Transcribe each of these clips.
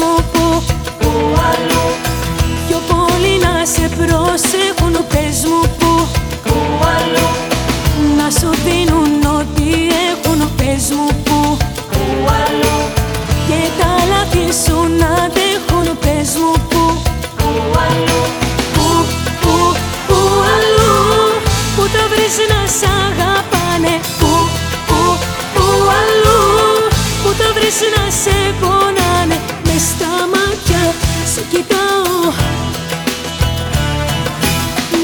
μου που Πού αλλού, Πιο πολύ να σε προσέχουν πες μου που πού αλλού, Να σου δίνουν ό,τι έχουν πες μου που πού αλλού, Και τα λάθη σου να δέχουν πες μου που πού αλλού, Πού, πού, πού αλλού. Πού τα βρεις να σ' αγαπάνε. Πού, πού, πού αλλού. Πού τα βρεις να σε πονάνε Μες στα μάτια σε κοιτάω.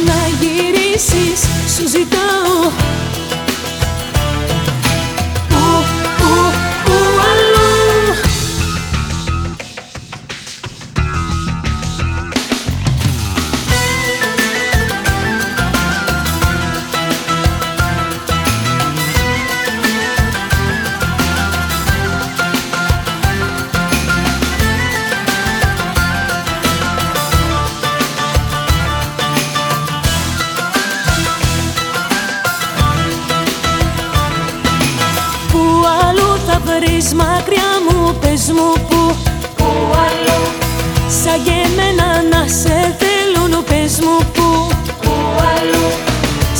Να γυρίσεις σου ζητάω βρεις μακριά μου πες μου που πού αλλού, Σαν και εμένα να σε θέλουν πες μου που πού αλλού,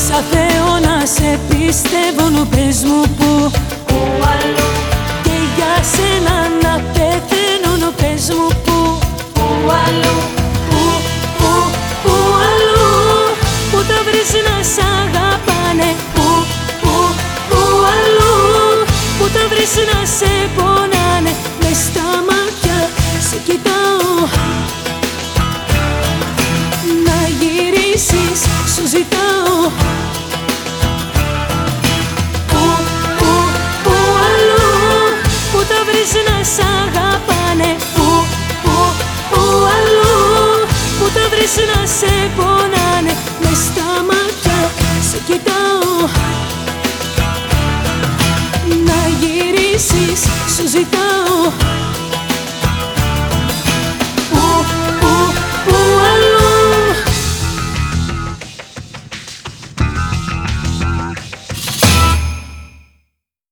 Σαν Θεό να σε πιστεύουν πες μου που πού αλλού, Και για σένα να πεθαίνουν πες μου που πού αλλού, Πού, πού, πού αλλού. Πού τα βρεις να σ' αγαπάνε Πού τα βρεις να σε πονάνε